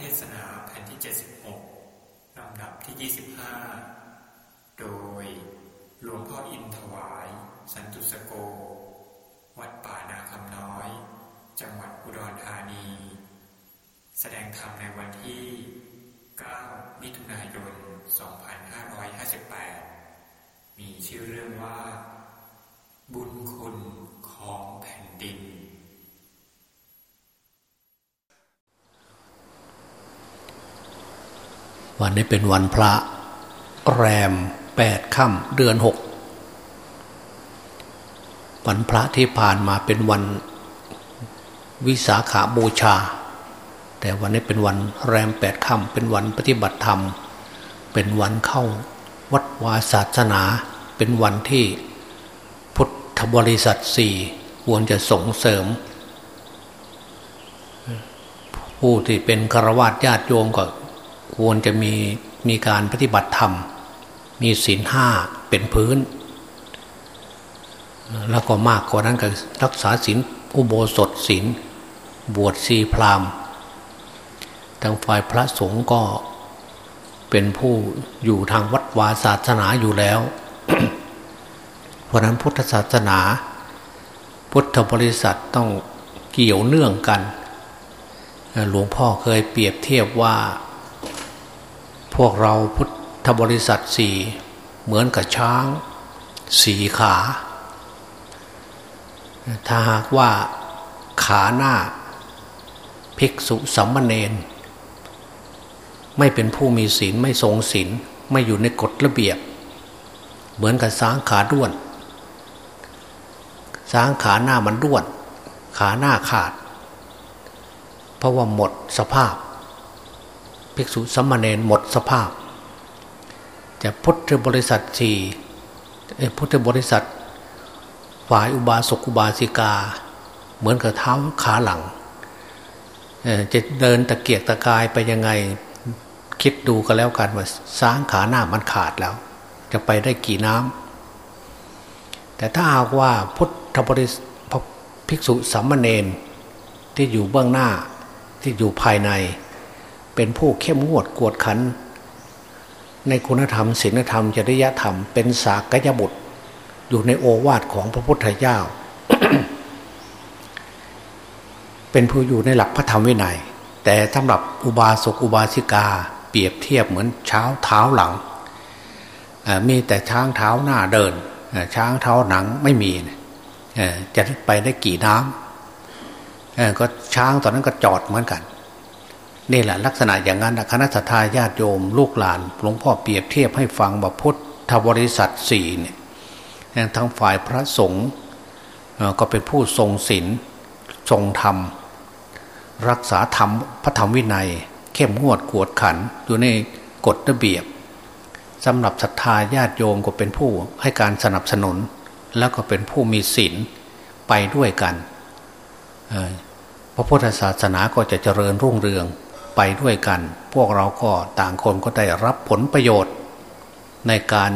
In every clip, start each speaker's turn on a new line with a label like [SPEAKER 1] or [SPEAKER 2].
[SPEAKER 1] เทศนาแผ่นที่ 76 ลำดับที่ 25 โดยหลวงพ่ออินถวาย สันตุสโก วัดป่านาคำน้อย จังหวัดอุดรธานี แสดงธรรมในวันที่ 9 มิถุนายน 2558 มีชื่อเรื่องว่า บุญคุณของแผ่นดิน
[SPEAKER 2] วันนี้เป็นวันพระ แรมแปดค่ำเดือนหกวันพระที่ผ่านมาเป็นวันวิสาขาบูชา แต่วันนี้เป็นวันแรมแปดค่ำเป็นวันปฏิบัติธรรม เป็นวันเข้าวัดวาศาสนา เป็นวันที่พุทธบริษัทสี่ควรจะส่งเสริม ผู้ที่เป็นคารวะญาติโยมก็ ควรจะมีมีการปฏิบัติธรรม มีศีลห้าเป็นพื้น แล้วก็มากกว่านั้นก็รักษาศีลอุโบสถศีลบวชชีพรามทางฝ่ายพระสงฆ์ก็เป็นผู้อยู่ทางวัดวาศาสนาอยู่แล้ว เพราะนั้นพุทธศาสนา พุทธบริษัทต้องเกี่ยวเนื่องกัน หลวงพ่อเคยเปรียบเทียบว่า พวกเราพุทธบริษัทสี่เหมือนกับช้างสี่ขา ถ้าหากว่าขาหน้า ภิกษุสัมมเนนไม่เป็นผู้มีศีลไม่ทรงศีลไม่อยู่ในกฎระเบียบ เหมือนกับช้างขาด้วนช้างขาหน้ามันด้วน ขาหน้าขาด เพราะว่าหมดสภาพ ภิกษุสัมมาเนนหมดสภาพ จะพุทธบริษัทสี่พุทธบริษัท ฝ่ายอุบาสกอุบาสิกา เหมือนกับเท้าขาหลังจะเดินตะเกียกตะกายไปยังไงคิดดูก็แล้วกันว่าซ้างขาหน้ามันขาดแล้ว จะไปได้กี่น้ำแต่ถ้าหากว่าพุทธบริษัทภิกษุสัมมาเนนที่อยู่เบื้องหน้าที่อยู่ภายใน เป็นผู้เข้มงวดกวดขัน ในคุณธรรมศีลธรรมจริยธรรม เป็นสากยบุตร อยู่ในโอวาทของพระพุทธเจ้า เป็นผู้อยู่ในหลักพระธรรมวินัย แต่สำหรับอุบาสกอุบาสิกา เปรียบเทียบเหมือนเช้าเท้าหลัง มีแต่ช้างเท้าหน้าเดิน ช้างเท้าหนังไม่มี จะไปได้กี่น้ำก็ช้างตอนนั้นก็จอดเหมือนกัน นี่แหละลักษณะอย่างนั้นคณะสัตยาญาติโยมลูกหลานหลวงพ่อเปรียบเทียบให้ฟังว่าพุทธบริษัทสี่เนี่ยทั้งฝ่ายพระสงฆ์ก็เป็นผู้ทรงศีลทรงธรรม รักษาธรรมพระธรรมวินัย เข้มงวดกวดขันอยู่ในกฎระเบียบสำหรับศรัทธาญาติโยมก็เป็นผู้ให้การสนับสนุน แล้วก็เป็นผู้มีศีลไปด้วยกันพระพุทธศาสนาก็จะเจริญรุ่งเรือง ไปด้วยกัน พวกเราก็ต่างคนก็ได้รับผลประโยชน์ ในการ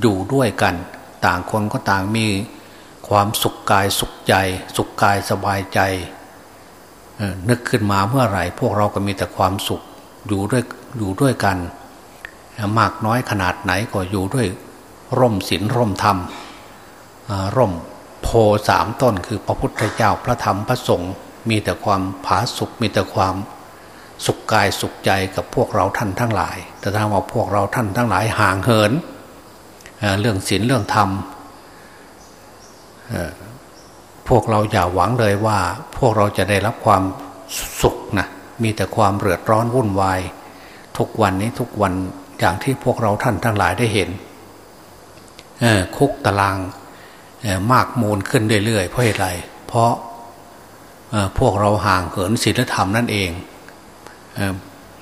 [SPEAKER 2] อยู่ด้วยกัน ต่างคนก็ต่างมีความสุขกายสุขใจ สุขกายสบายใจนึกขึ้นมาเมื่อไหร่ พวกเราก็มีแต่ความสุขอยู่ด้วยอยู่ด้วยกัน มากน้อยขนาดไหนก็อยู่ด้วย ร่มศีลร่มธรรมร่มโพสามต้นคือพระพุทธเจ้าพระธรรมพระสงฆ์มีแต่ความผาสุกมีแต่ความ สุขกายสุขใจกับพวกเราท่านทั้งหลาย แต่ถ้าว่าพวกเราท่านทั้งหลายห่างเหินเรื่องศีลเรื่องธรรมพวกเราอย่าหวังเลยว่า พวกเราจะได้รับความสุขนะมีแต่ความเรือดร้อนวุ่นวาย ทุกวันนี้ทุกวันอย่างที่พวกเราท่านทั้งหลายได้เห็นคุกตารางมากมูลขึ้นเรื่อยๆเพราะเหตุไรเพราะพวกเราห่างเหินศีลธรรมนั่นเอง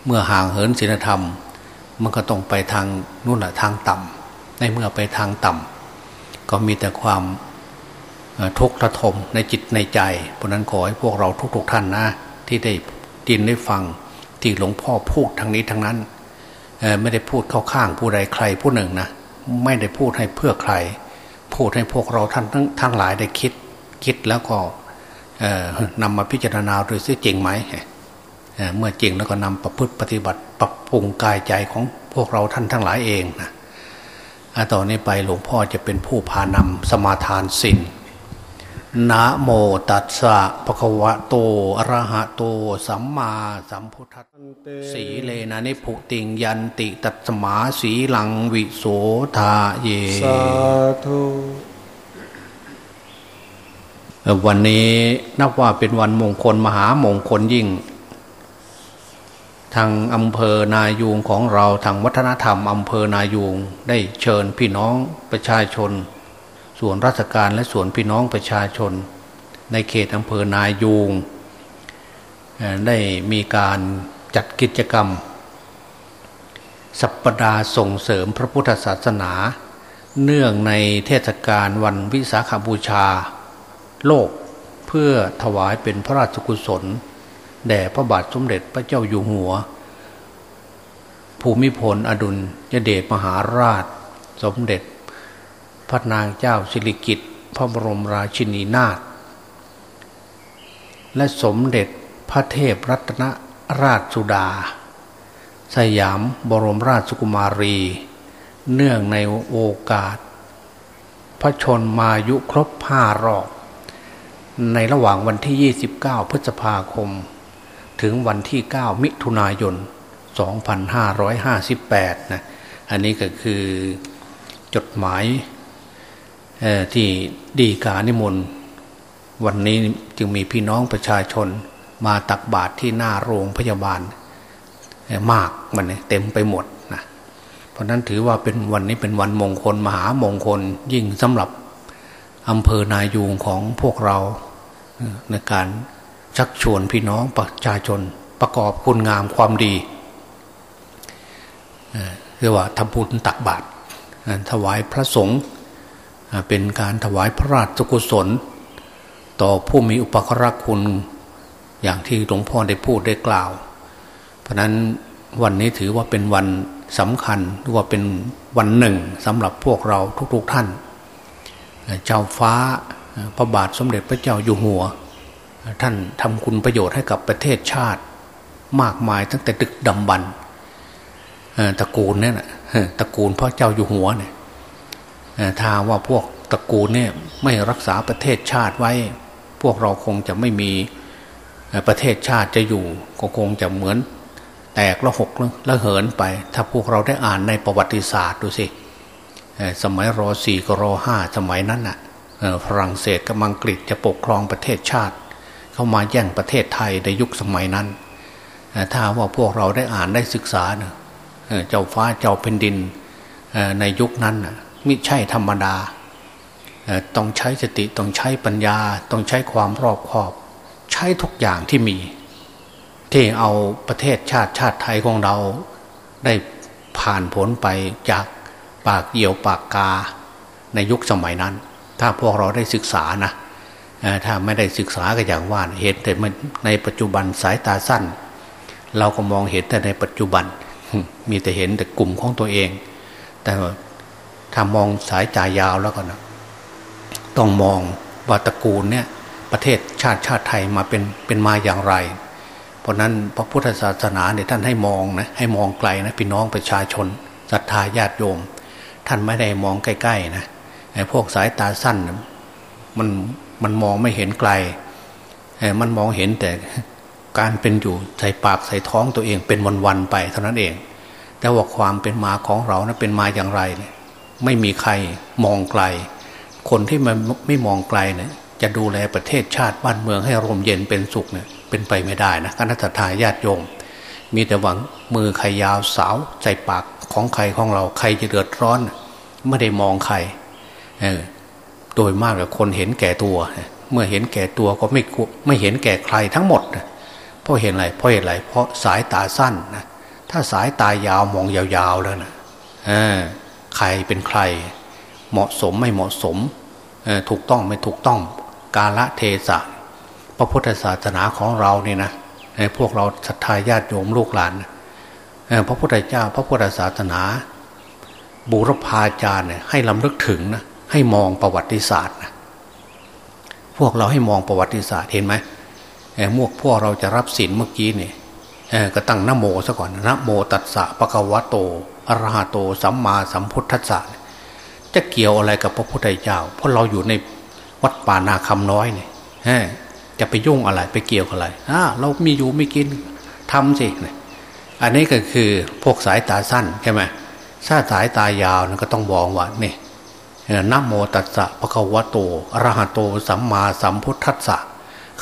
[SPEAKER 2] เมื่อห่างเหินศีลธรรม มันก็ต้องไปทางนู่นแหละทางต่ำในเมื่อไปทางต่ำก็มีแต่ความทุกข์ระทมในจิตในใจ เพราะนั้นขอให้พวกเราทุก ๆ ท่านนะ ที่ได้ดินได้ฟังที่หลวงพ่อพูดทางนี้ทางนั้น ไม่ได้พูดเข้าข้างผู้ใดใครผู้หนึ่งนะ ไม่ได้พูดให้เพื่อใคร พูดให้พวกเราท่านทั้งทั้งหลายได้คิด คิดแล้วก็นำมาพิจารณาโดยซิจริงไหม เมื่อจริงแล้วก็นำประพฤติปฏิบัติปรับปรุงกายใจของพวกเราท่านทั้งหลายเองนะต่อนนี้ไปหลวงพ่อจะเป็นผู้พานำสมาทานศีลนะโมตัสสะภะคะวะโตอะระหะโต สัมมาสัมพุทธัสสีเลนะนิพุติงยันติตัสมาสีหลังวิโสทาเย
[SPEAKER 3] สาธุ
[SPEAKER 2] วันนี้นับว่าเป็นวันมงคลมหามงคลยิ่ง ทางอำเภอนายูงของเราทางวัฒนธรรมอำเภอนายูงได้เชิญพี่น้องประชาชน ส่วนราชการและส่วนพี่น้องประชาชน ในเขตอำเภอนายูงได้มีการจัดกิจกรรม สัปปดาห์ส่งเสริมพระพุทธศาสนา เนื่องในเทศกาลวันวิสาขบูชา โลกเพื่อถวายเป็นพระราชกุศล แด่พระบาทสมเด็จพระเจ้าอยู่หัว ภูมิพลอดุลยเดชมหาราช สมเด็จ พระนางเจ้าสิริกิติ์พระบรมราชินีนาถและสมเด็จพระเทพรัตนราชสุดา สยามบรมราชกุมารี เนื่องในโอกาส พระชนมายุครบห้ารอบ ในระหว่างวันที่ 29 พฤษภาคม ถึงวันที่ 9 มิถุนายน 2558 นะ อันนี้ก็คือจดหมายที่ดีกานิมนต์วันนี้จึงมีพี่น้องประชาชนมาตักบาตรที่หน้าโรงพยาบาลมากมันเต็มไปหมดนะเพราะนั้นถือว่าเป็นวันนี้เป็นวันมงคลมหามงคลยิ่งสำหรับอำเภอนายูงของพวกเราในการ ชักชวนพี่น้องประชาชนประกอบคุณงามความดีเรียกว่าทำบุญตักบาตรถวายพระสงฆ์เป็นการถวายพระราชกุศล ต่อผู้มีอุปกรคุณอย่างที่หลวงพ่อได้พูดได้กล่าว เพราะนั้นวันนี้ถือว่าเป็นวันสำคัญหรือว่าเป็นวันหนึ่งสำหรับพวกเราทุกๆท่าน เจ้าฟ้าพระบาทสมเด็จพระเจ้าอยู่หัว ท่านทำคุณประโยชน์ให้กับประเทศชาติมากมายตั้งแต่ตึกดำบรรตระกูลเนี่ยตระกูลพระเจ้าอยู่หัวเนี่ยถ้าว่าพวกตระกูลเนี่ยไม่รักษาประเทศชาติไว้ พวกเราคงจะไม่มีประเทศชาติจะอยู่ ก็คงจะเหมือน แตกละหกละเหินไป ถ้าพวกเราได้อ่านในประวัติศาสตร์ดูสิสมัยรอสี่กับรอห้าสมัยนั้นน่ะฝรั่งเศสกับอังกฤษจะปกครองประเทศชาติ เข้ามาแย่งประเทศไทยในยุคสมัยนั้น ถ้าว่าพวกเราได้อ่านได้ศึกษาเนะเจ้าฟ้าเจ้าแผ่นดินในยุคนั้นไมิใช่ธรรมดา ต้องใช้สติต้องใช้ปัญญา ต้องใช้ความรอบคอบ ใช้ทุกอย่างที่มี ที่เอาประเทศชาติชาติไทยของเราได้ผ่านผลไปจากปากเหี่ยวปากกาในยุคสมัยนั้น ถ้าพวกเราได้ศึกษานะ ถ้าไม่ได้ศึกษาก็อย่างว่าเห็นแต่ในปัจจุบันสายตาสั้น เราก็มองเห็นแต่ในปัจจุบัน มีแต่เห็นแต่กลุ่มของตัวเอง แต่ถ้ามองสายจ่ายยาวแล้วก็นะต้องมองว่าตระกูลเนี่ยประเทศชาติชาติไทยมาเป็นเป็นมาอย่างไร เพราะนั้นพระพุทธศาสนาเนี่ยท่านให้มองนะให้มองไกลนะพี่น้องประชาชนศรัทธาญาติโยม ท่านไม่ได้มองใกล้ๆนะไอ้พวกสายตาสั้น มัน มันมองไม่เห็นไกลมันมองเห็นแต่การเป็นอยู่ใส่ปากใส่ท้องตัวเองเป็นวันๆไปเท่านั้นเอง แต่ว่าความเป็นมาของเรานะเป็นมาอย่างไรเนี่ยไม่มีใครมองไกล คนที่มันไม่มองไกลเนี่ยจะดูแลประเทศชาติบ้านเมืองให้ร่มเย็นเป็นสุขเนี่ยเป็นไปไม่ได้นะคณะทาญาติโยม มีแต่หวังมือใครยาวสาวใจปากของใครของเราใครจะเดือดร้อน ไม่ได้มองใคร โดยมากกับคนเห็นแก่ตัว เมื่อเห็นแก่ตัวก็ไม่ไม่เห็นแก่ใครทั้งหมดเพราะเห็นอะไรเพราะเหตุอะไรเพราะสายตาสั้นนะถ้าสายตายาวมองยาวๆแล้วนะใครเป็นใคร เหมาะสมไม่เหมาะสมถูกต้องไม่ถูกต้องกาละเทศะพระพุทธศาสนาของเราเนี่ยนะพวกเราศรัทธาญาติโยมลูกหลานพระพุทธเจ้า พระพุทธศาสนา บูรพาจารย์เนี่ยให้ลำลึกถึงนะ ให้มองประวัติศาสตร์นะพวกเราให้มองประวัติศาสตร์เห็นไหมไอ้มวกพวกเราจะรับศีลเมื่อกี้เนี่ยก็ตั้งนโมซะก่อนนะโมตัสสะปะคะวะโตอะรหะโตสัมมาสัมพุทธัสสะจะเกี่ยวอะไรกับพระพุทธเจ้า เพราะเราอยู่ในวัดป่านาคำน้อยเนี่ยจะไปยุ่งอะไรไปเกี่ยวอะไรอ่าเรามีอยู่ไม่กินทำสิอันนี้ก็คือพวกสายตาสั้นใช่ไหมถ้าสายตายาวก็ต้องบอกว่านี่ นะโมตัสสะปะคะวะโตอรหะโตสัมมาสัมพุทธัสสะ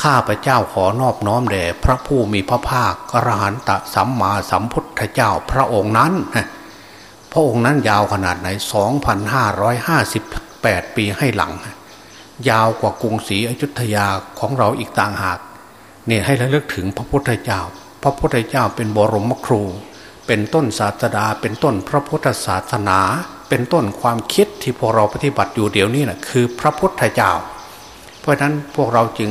[SPEAKER 2] ข้าพเจ้าขอนอบน้อมแด่พระผู้มีพระภาคอรหันตสัมมาสัมพุทธเจ้าพระองค์นั้น พระองค์นั้นยาวขนาดไหน 2,558 ปีให้หลัง ยาวกว่ากรุงศรีอยุธยาของเราอีกต่างหากเนี่ยให้ระลึกถึงพระพุทธเจ้า พระพุทธเจ้าเป็นบรมครู เป็นต้นศาสดา เป็นต้นพระพุทธศาสนา เป็นต้นความคิดที่พวกเราปฏิบัติอยู่เดี๋ยวนี้นะ่ะคือพระพุทธเจ้า เพราะฉะนั้นพวกเราจึง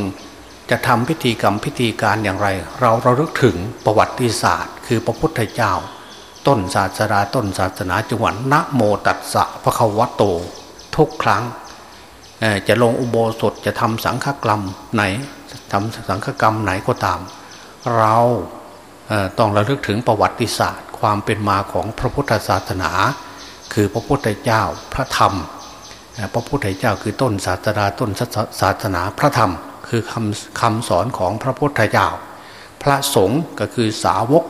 [SPEAKER 2] จะทำพิธีกรรมพิธีการอย่างไร เราเราลึกถึงประวัติศาสตร์ คือพระพุทธเจ้า ต้นศาสนาต้นศาสนาจังหวัดนะโมตัสสะพระควโต ทุกครั้งจะลงอุโบสถจะทำสังฆกรรมไหนทำสังฆกรรมไหนก็ตาม เราต้องระลึกถึงประวัติศาสตร์ ความเป็นมาของพระพุทธศาสนา คือพระพุทธเจ้าพระธรรม พระพุทธเจ้าคือต้นศาสนาต้นศาสนาพระธรรม คือคำคำสอนของพระพุทธเจ้า พระสงฆ์ก็คือสาวก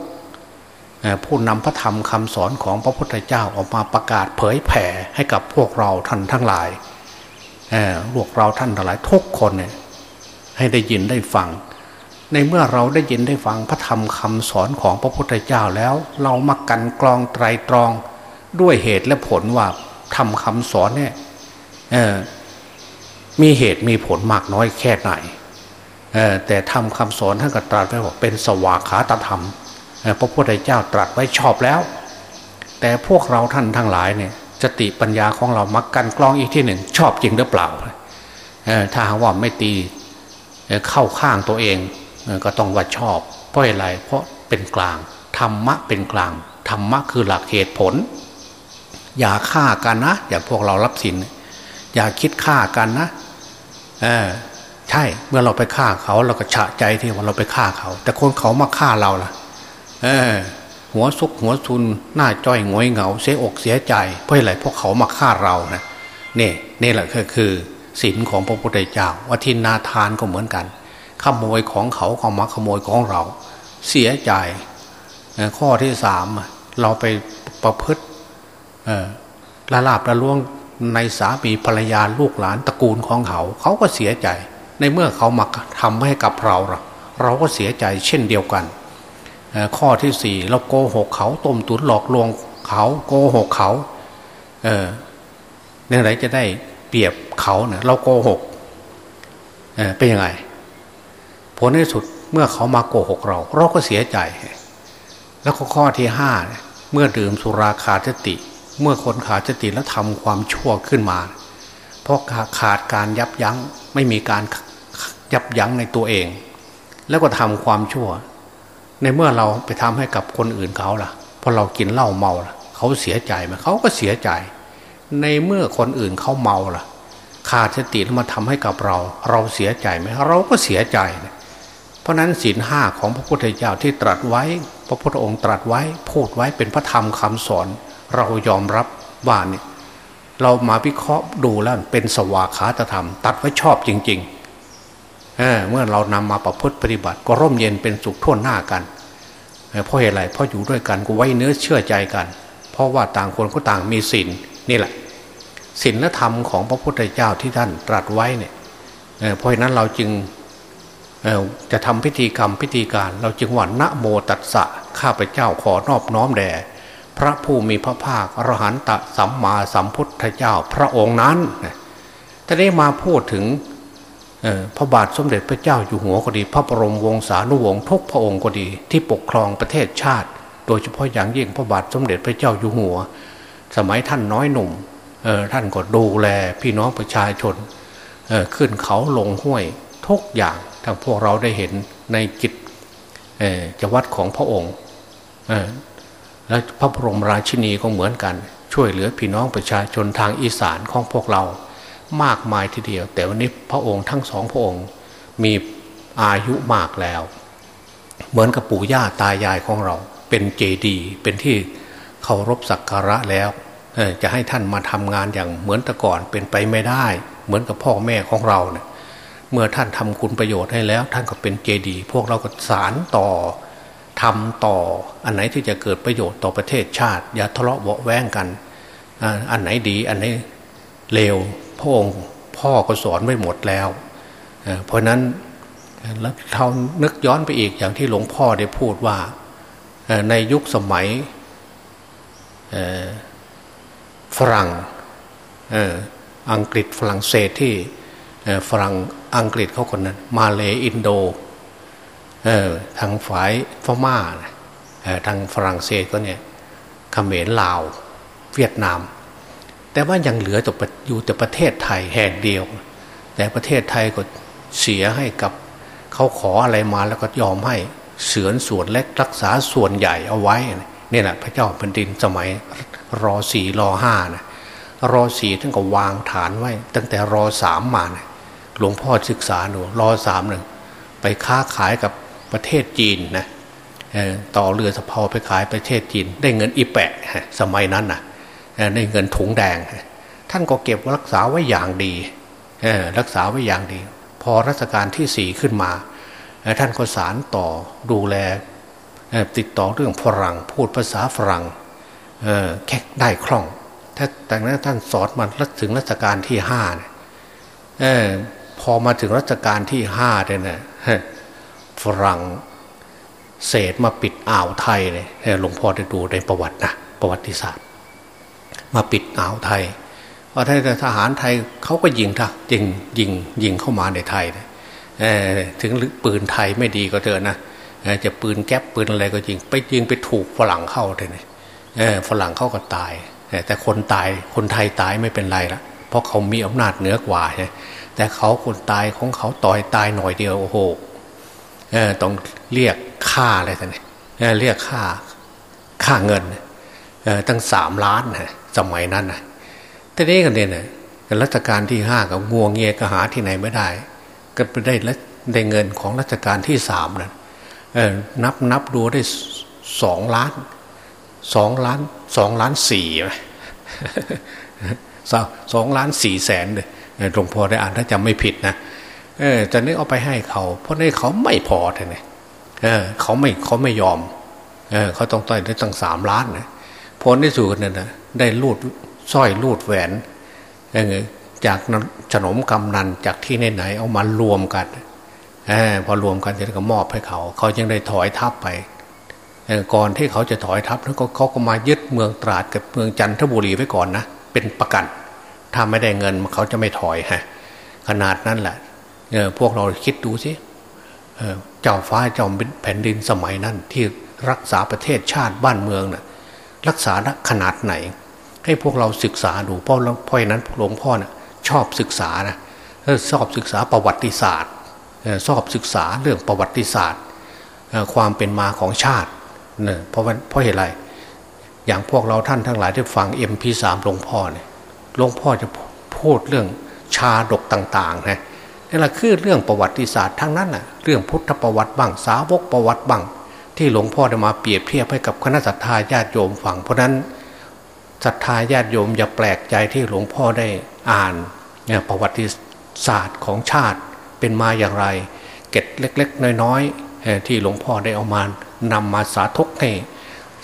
[SPEAKER 2] ผู้นำพระธรรมคำสอนของพระพุทธเจ้าออกมาประกาศเผยแผ่ให้กับพวกเราท่านทั้งหลายพวกเราท่านทั้งหลายทุกคนเนี่ยให้ได้ยินได้ฟัง ในเมื่อเราได้ยินได้ฟังพระธรรมคำสอนของพระพุทธเจ้าแล้ว เรามากันกรองไตรตรอง ด้วยเหตุและผลว่าทำคำสอนเนี่ยมีเหตุมีผลมากน้อยแค่ไหนแต่ทำคำสอนท่านก็ตรัสไว้ว่าเป็นสวากขาตธรรมพระพุทธเจ้าตรัสไว้ชอบแล้ว แต่พวกเราท่านทั้งหลายเนี่ยสติปัญญาของเรามักกันกรองอีกที่หนึ่ง ชอบจริงหรือเปล่าถ้าหากว่าไม่ตีเข้าข้างตัวเองก็ต้องว่าชอบ เพราะอะไรเพราะเป็นกลางธรรมะเป็นกลางธรรมะคือหลักเหตุผล อย่าฆ่ากันนะ อย่าพวกเรารับสินอย่าคิดฆ่ากันนะเออใช่เมื่อเราไปฆ่าเขาเราก็ฉะใจที่ว่าเราไปฆ่าเขา แต่คนเขามาฆ่าเราล่ะ เออ หัวซุกหัวซุนหน้าจ้อยงวยเหงา เสียอกเสียใจ เพราะอะไรเพราะเขามาฆ่าเรานะนี่นี่แหละก็คือศีลของพระพุทธเจ้าวัทินนาทานก็เหมือนกัน ขโมยของเขาเขามาขโมยของเรา เสียใจข้อที่สามเราไปประพฤติ ละลาบละล่วงในสามีภรรยาลูกหลานตระกูลของเขา เขาก็เสียใจ ในเมื่อเขามาทำให้กับเรา เราก็เสียใจเช่นเดียวกัน ข้อที่สี่เราโกหกเขาต้มตุ๋นหลอกลวงเขาโกหกเขาเออเนี่ยไรจะได้เปรียบเขาเนี่ยเราโกหกเออเป็นยังไง ผลในสุดเมื่อเขามาโกหกเรา เราก็เสียใจ แล้วข้อที่ห้าเมื่อดื่มสุราคาทติ เมื่อคนขาดสติแล้วทำความชั่วขึ้นมา เพราะขาดการยับยัง้งไม่มีการยับยั้งในตัวเอง แล้วก็ทำความชั่ว ในเมื่อเราไปทำให้กับคนอื่นเขาล่ะพอเรากินเหล้าเมาล่ะ เขาเสียใจไหมเขาก็เสียใจ ในเมื่อคนอื่นเขาเมาล่ะ ขาดสติแล้วมาทำให้กับเรา เราเสียใจไหมเราก็เสียใจเพราะนั้นศีลห้าของพระพุทธเจ้าที่ตรัสไว้ พระพุทธองค์ตรัสไว้พูดไว้เป็นพระธรรมคำสอน เรายอมรับว่าเนี่ยเรามาวิเคราะห์ดูแล้วเป็นสวากขาตธรรม ตัดไว้ชอบจริงๆเเมื่อเรานำมาประพฤติปฏิบัติ ก็ร่มเย็นเป็นสุขท่วนหน้ากันเพราะเหตุไรเพราะอยู่ด้วยกันก็ไว้เนื้อเชื่อใจกัน เพราะว่าต่างคนก็ต่างมีศีลนี่แหละศีลและธรรมของพระพุทธเจ้าที่ท่านตรัสไว้เนี่ยเพราะฉะนั้นเราจึงจะทำพิธีกรรมพิธีการ เราจึงหว่านะโมตัสสะข้าพเจ้าขอนอบน้อมแด่ พระผู้มีพระภาคอรหันตสัมมาสัมพุทธเจ้าพระองค์นั้นจะได้มาพูดถึงพระบาทสมเด็จพระเจ้าอยู่หัวก็ดี พระบรมวงศานุวงศ์ทุกพระองค์ก็ดี ที่ปกครองประเทศชาติ โดยเฉพาะอย่างยิ่งพระบาทสมเด็จพระเจ้าอยู่หัว สมัยท่านน้อยหนุ่มท่านก็ดูแลพี่น้องประชาชนขึ้นเขาลงห้วยทุกอย่างทั้งพวกเราได้เห็นในกิจจวัดของพระองค์ และพระบรมราชินีก็เหมือนกัน ช่วยเหลือพี่น้องประชาชนทางอีสานของพวกเรา มากมายทีเดียว แต่วันนี้พระองค์ทั้งสองพระองค์มีอายุมากแล้ว เหมือนกับปู่ย่าตายายของเรา เป็นเจดีย์เป็นที่เคารพสักการะแล้วจะให้ท่านมาทำงานอย่างเหมือนแต่ก่อนเป็นไปไม่ได้ เหมือนกับพ่อแม่ของเราเนี่ยเมื่อท่านทำคุณประโยชน์ให้แล้ว ท่านก็เป็นเจดีย์พวกเราก็สารต่อ ทำต่อ อันไหนที่จะเกิดประโยชน์ต่อประเทศชาติ อย่าทะเลาะเบาแวงกัน อันไหนดีอันไหนเลวพระองค์พ่อก็สอนไว้หมดแล้ว เพราะนั้นแล้วเรานึกย้อนไปอีกอย่างที่หลวงพ่อได้พูดว่าในยุคสมัยฝรั่งอังกฤษฝรั่งเศสที่ฝรั่งอังกฤษเขาคนนั้น มาเลอินโด ทางฝ่ายพม่าทางฝรั่งเศสก็เนี่ยเขมรลาวเวียดนาม แต่ว่ายังเหลือต่อยู่แต่ประเทศไทยแห่งเดียว แต่ประเทศไทยก็เสียให้กับเขาขออะไรมาแล้วก็ยอมให้เสือนส่วนเล็กรักษาส่วนใหญ่เอาไว้นี่แหละพระเจ้าแผ่นดินสมัยรอสี่รอห้านะรอสี่ท่านก็วางฐานไว้ ตั้งแต่รอสามมานะหลวงพ่อศึกษาหนูรอสามหนึ่งไปค้าขายกับ ประเทศจีนนะต่อเรือสะเพาไปขายประเทศจีน ได้เงินอีแปะสมัยนั้นนะได้เงินถุงแดง ท่านก็เก็บรักษาไว้อย่างดีรักษาไว้อย่างดี พอรัชกาลที่สี่ขึ้นมา ท่านก็สารต่อดูแลติดต่อเรื่องฝรั่งพูดภาษาฝรั่งแค่ได้คล่องถ้าแต่นั้นท่านสอนมาถึงรัชกาลที่ห้าพอมาถึงรัชกาลที่ห้าเนี่ยนะ ฝรั่งเศสมาปิดอ่าวไทยเนี่ยหลวงพ่อได้ดูในประวัตินะประวัติศาสตร์ มาปิดอ่าวไทยเพอไทยทหารไทยเขาก็ยิงท่ายิงยิงยิงเข้ามาในไทยนะถึงปืนไทยไม่ดีก็เถอะนะจะปืนแก๊ปปืนอะไรก็จริง ไปยิงไปถูกฝรั่งเข้าเลยฝรั่งเข้าก็ตาย แต่คนตายคนไทยตายไม่เป็นไรละเพราะเขามีอำนาจเหนือกว่าใช่แต่เขาคนตายของเขาต่อยตายหน่อยเดียวโอ้โห ต้องเรียกค่าอะไรท่านเรียกค่าค่าเงินตั้งสามล้านนะสมัยนั้นนะแต่นี้กันเนี่ยรัชกาลที่ห้ากับงัวงเงียกหาที่ไหนไม่ได้ ก็ไปได้ได้เงินของรัชกาลที่สามนะนับนับดูได้สองล้านสองล้านสองล้านสี่สองล้านสี่แสนเลยหลวงพ่อได้อ่านถ้าจำไม่ผิดนะ เออจะนี้เอาไปให้เขา เพราะนี่เขาไม่พอเลยเออ เขาไม่เขาไม่ยอม เออ เขาต้องต่อยได้ตั้งสามล้านนะผลที่สุดเนี่ยนะได้ลูดสร้อยลูดแหวนเออจากขนมกำนันจากที่ไหนๆเอามารวมกันอพอรวมกันเสร็จก็มอบให้เขา เขายังได้ถอยทัพไปก่อนที่เขาจะถอยทัพแล้วก็เขาก็มายึดเมืองตราดกับเมืองจันทบุรีไว้ก่อนนะเป็นประกัน ถ้าไม่ได้เงินเขาจะไม่ถอยฮะขนาดนั้นแหละ พวกเราคิดดูสิเจ้าฟ้าเจ้าแผ่นดินสมัยนั้น ที่รักษาประเทศชาติบ้านเมืองนะ่ะรักษาขนาดไหน ให้พวกเราศึกษาดูเพราะเพราะนั้นหลวงพ่อนะ่ะชอบศึกษานะชอบศึกษาประวัติศาสตร์ชอบศึกษาเรื่องประวัติศาสตร์ ความเป็นมาของชาติเนี่ยเพราะเพราะเหตุไรอย่างพวกเราท่านทั้งหลายที่ฟังเอ็มพีสามหลวงพ่อเนี่ยหลวงพ่อจะพูดเรื่องชาดกต่างๆนะ นี่แหละคือเรื่องประวัติศาสตร์ทั้งนั้นน่ะเรื่องพุทธประวัติบ้างสาวกประวัติบ้าง ที่หลวงพ่อได้มาเปรียบเทียบให้กับคณะสัตยาญาติโยมฟังเพราะนั้นศรัทธาญาติโยมอย่าแปลกใจที่หลวงพ่อได้อ่านเนี่ยประวัติศาสตร์ของชาติเป็นมาอย่างไร เก็ดเล็ก ๆ น้อยๆที่หลวงพ่อได้เอามานำมาสาธกให้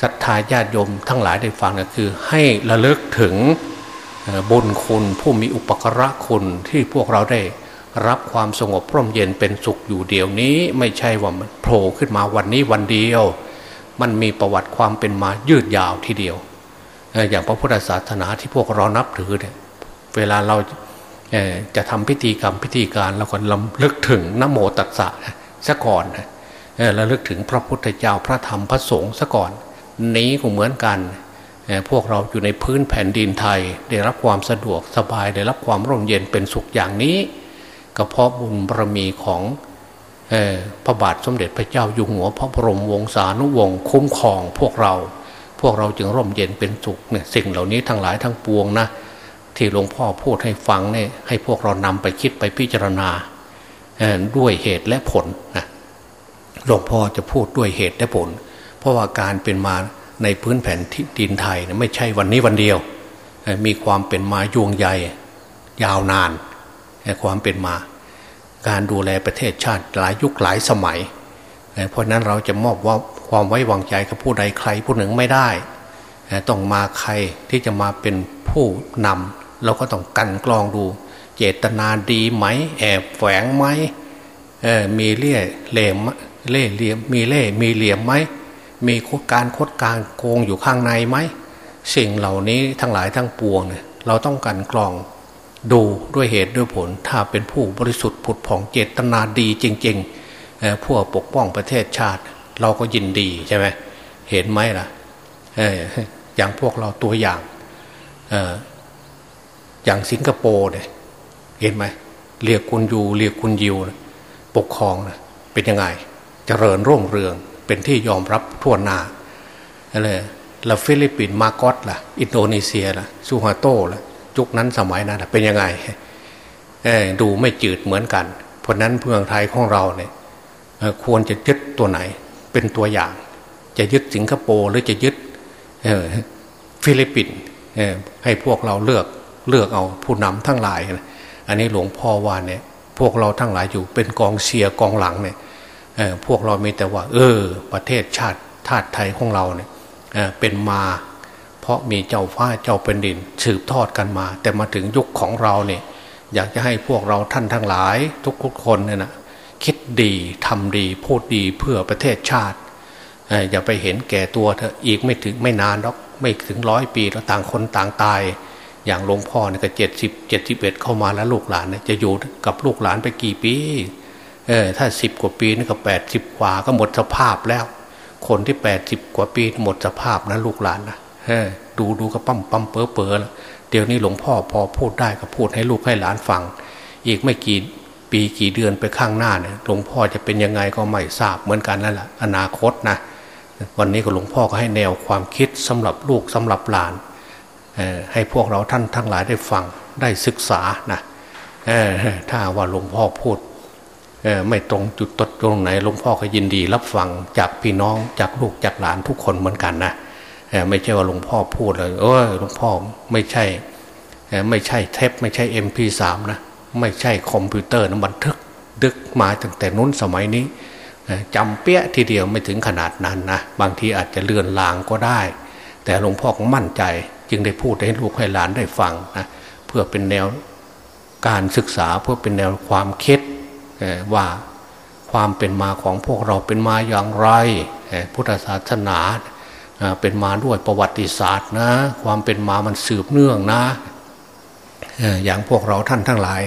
[SPEAKER 2] ศรัทธาญาติโยมทั้งหลายได้ฟังก็คือ ให้ระลึกถึงบุญคุณผู้มีอุปกระคุณที่พวกเราได้ รับความสงบพร่มเย็นเป็นสุขอยู่เดียวนี้ไม่ใช่ว่ามันโผล่ขึ้นมาวันนี้วันเดียว มันมีประวัติความเป็นมายืดยาวทีเดียว อย่างพระพุทธศาสนาที่พวกเรานับถือเนี่ยเวลาเราจะทำพิธีกรรมพิธีการเราก็ลำลึกถึงนโมตัสสะซะก่อนแล้วลึกถึงพระพุทธเจ้าพระธรรมพระสงฆ์ซะก่อน นี้ก็เหมือนกันพวกเราอยู่ในพื้นแผ่นดินไทย ได้รับความสะดวกสบายได้รับความร่มเย็นเป็นสุขอย่างนี้ ก็เพราะบุญบารมีของพระบาทสมเด็จพระเจ้าอยู่หัวพระบรมวงศานุวงศ์คุ้มครองพวกเรา พวกเราจึงร่มเย็นเป็นสุขเนี่ยสิ่งเหล่านี้ทั้งหลายทั้งปวงนะที่หลวงพ่อพูดให้ฟังเนี่ยให้พวกเรานำไปคิดไปพิจารณาด้วยเหตุและผลนะหลวงพ่อจะพูดด้วยเหตุและผล เพราะว่าการเป็นมาในพื้นแผ่นดินไทยไม่ใช่วันนี้วันเดียว มีความเป็นมายวงใหญ่ยาวนาน ความเป็นมา การดูแลประเทศชาติหลายยุคหลายสมัย เพราะนั้นเราจะมอบว่าความไว้วางใจกับผู้ใดใครผู้หนึ่งไม่ได้ ต้องมาใครที่จะมาเป็นผู้นำเราก็ต้องกันกรองดู เจตนาดีไหม แอบแฝงไหมมีเล่เหลี่ยมเล่เหลี่ยมมีเล่มีเหลี่ยมไหมมีการคดการโกงอยู่ข้างในไหมสิ่งเหล่านี้ทั้งหลายทั้งปวงเนี่ยเราต้องกันกรอง ดูด้วยเหตุด้วยผล ถ้าเป็นผู้บริสุทธิ์ผุดผ่องเจตนาดีจริงๆผู้ปกป้องประเทศชาติ เราก็ยินดีใช่ไหมเห็นไหมล่ะอย่างพวกเราตัวอย่างอย่างสิงคโปร์เนี่ยเห็นไหมเรียกคุณยูเรียกคุณยิวปกครองนะเป็นยังไงเจริญรุ่งเรืองเป็นที่ยอมรับทั่วหน้าอะไรแล้วฟิลิปปินส์มาร์กอสล่ะ อินโดนีเซียล่ะซูฮาโตล่ะ ยุคนั้นสมัยนั้นเป็นยังไงดูไม่จืดเหมือนกัน เพราะนั้นเมืองไทยของเราเนี่ยควรจะยึดตัวไหน เป็นตัวอย่าง จะยึดสิงคโปร์หรือจะยึดฟิลิปปินส์ให้พวกเราเลือกเลือกเอาผู้นำทั้งหลาย อันนี้หลวงพ่อว่าเนี่ย พวกเราทั้งหลายอยู่เป็นกองเชียร์กองหลังเนี่ยพวกเรามีแต่ว่า เออ ประเทศชาติชาติไทยของเราเนี่ยเป็นมา เพราะมีเจ้าฟ้าเจ้าเป็นดิน สืบทอดกันมา แต่มาถึงยุคของเราเนี่ยอยากจะให้พวกเราท่านทั้งหลาย ทุกคนเนี่ยนะคิดดีทำดีพูดดีเพื่อประเทศชาติอย่าไปเห็นแก่ตัวเถอะอีกไม่ถึงไม่นานหรอกไม่ถึงร้อยปีเราต่างคนต่างตาย อย่างหลวงพ่อเนี่ยก็เจ็ดสิบเจ็ดสิบเอ็ดเข้ามาแล้วลูกหลานเนี่ยจะอยู่กับลูกหลานไปกี่ปีเออถ้าสิบกว่าปีนี่ก็แปดสิบกว่าก็หมดสภาพแล้ว คนที่แปดสิบกว่าปีหมดสภาพนะลูกหลานนะ ดูดูก็ปั๊มปั๊มเป๋อเป๋อเดี๋ยวนี้หลวงพ่อพอพูดได้ก็พูดให้ลูกให้หลานฟัง อีกไม่กี่ปีกี่เดือนไปข้างหน้าเนี่ยหลวงพ่อจะเป็นยังไงก็ไม่ทราบเหมือนกันนั่นแหละอนาคตนะวันนี้ก็หลวงพ่อก็ให้แนวความคิดสำหรับลูกสำหรับหลานให้พวกเราท่านทั้งหลายได้ฟังได้ศึกษานะถ้าว่าหลวงพ่อพูดไม่ตรงจุดตดตรงไหนหลวงพ่อก็ยินดี รับฟังจากพี่น้องจากลูกจากหลานทุกคนเหมือนกันนะ ไม่ใช่ว่าหลวงพ่อพูดเลยเออหลวงพ่อไม่ใช่ไม่ใช่เทปไม่ใช่ MP3นะไม่ใช่คอมพิวเตอร์นะบันทึกดึกมาตั้งแต่นู้นสมัยนี้จำเป๊ะทีเดียวไม่ถึงขนาดนั้นนะบางทีอาจจะเลือนลางก็ได้ แต่หลวงพ่อก็มั่นใจ จึงได้พูดให้ลูกให้หลานได้ฟังนะเพื่อเป็นแนวการศึกษาเพื่อเป็นแนวความคิดว่าความเป็นมาของพวกเราเป็นมาอย่างไร พุทธศาสนา เป็นมาด้วยประวัติศาสตร์นะ ความเป็นมามันสืบเนื่องนะอย่างพวกเราท่านทั้งหลาย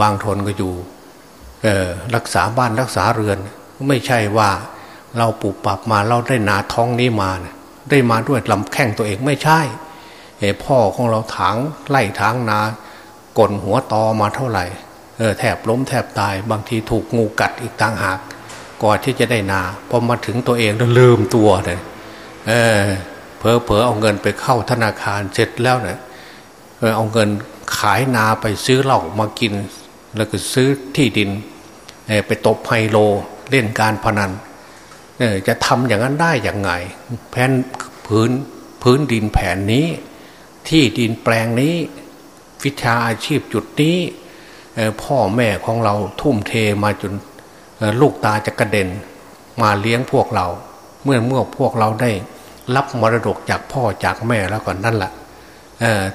[SPEAKER 2] บางทนก็อยู่รักษาบ้านรักษาเรือน ไม่ใช่ว่าเราปลูกปรับมาเราได้นาท้องนี้มาได้มาด้วยลำแข้งตัวเองไม่ใช่พ่อของเราถางไล่ถางนากลนหัวตอมาเท่าไหร่แทบล้มแทบตาย บางทีถูกงูกัดอีกต่างหากก่อนที่จะได้นาพอมาถึงตัวเองแล้วลืมตัวเลย เออเพอเพอเอาเงินไปเข้าธนาคารเสร็จแล้วเนี่ยเอาเงินขายนาไปซื้อเหล้ามากิน แล้วก็ซื้อที่ดินไปตบไฮโลเล่นการพนันจะทำอย่างนั้นได้อย่างไงแผ่นพื้นพื้นดินแผ่นนี้ ที่ดินแปลงนี้ วิชาอาชีพจุดนี้ พ่อแม่ของเราทุ่มเทมาจนลูกตาจะกระเด็นมาเลี้ยงพวกเรา เมื่อเมื่อพวกเราได้ รับมรดกจากพ่อจากแม่แล้วก่อนนั่นแหละ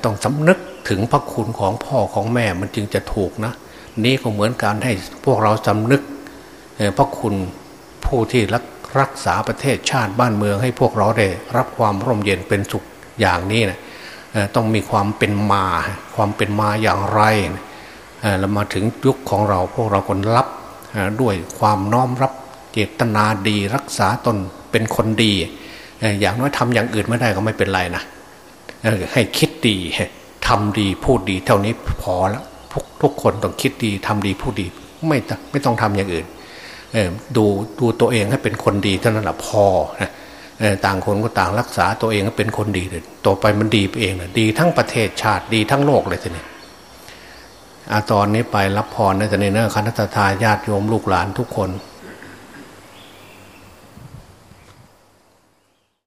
[SPEAKER 2] ต้องสำนึกถึงพระคุณของพ่อของแม่มันจึงจะถูกนะ นี่ก็เหมือนการให้พวกเราสำนึกพระคุณผู้ที่รักรักษาประเทศชาติบ้านเมืองให้พวกเราได้รับความร่มเย็นเป็นสุขอย่างนี้นะต้องมีความเป็นมา ความเป็นมาอย่างไรแล้วมาถึงยุคของเราพวกเราคนรับด้วยความน้อมรับเจตนาดีรักษาตนเป็นคนดี อย่างน้อยทำอย่างอื่นไม่ได้ก็ไม่เป็นไรนะให้คิดดีทำดีพูดดีเท่านี้พอแล้วทุกทุกคนต้องคิดดีทำดีพูดดีไม่ไม่ต้องทำอย่างอื่นดูดูตัวเองให้เป็นคนดีเท่านั้นแหละพอนะต่างคนก็ต่างรักษาตัวเองให้เป็นคนดีเลยต่อไปมันดีไปเองนะดีทั้งประเทศชาติดีทั้งโลกเลยทีนี้อาตอนนี้ไปรับพรในแต่ในเนื้อคณะทาญาติโยมลูกหลานทุกคน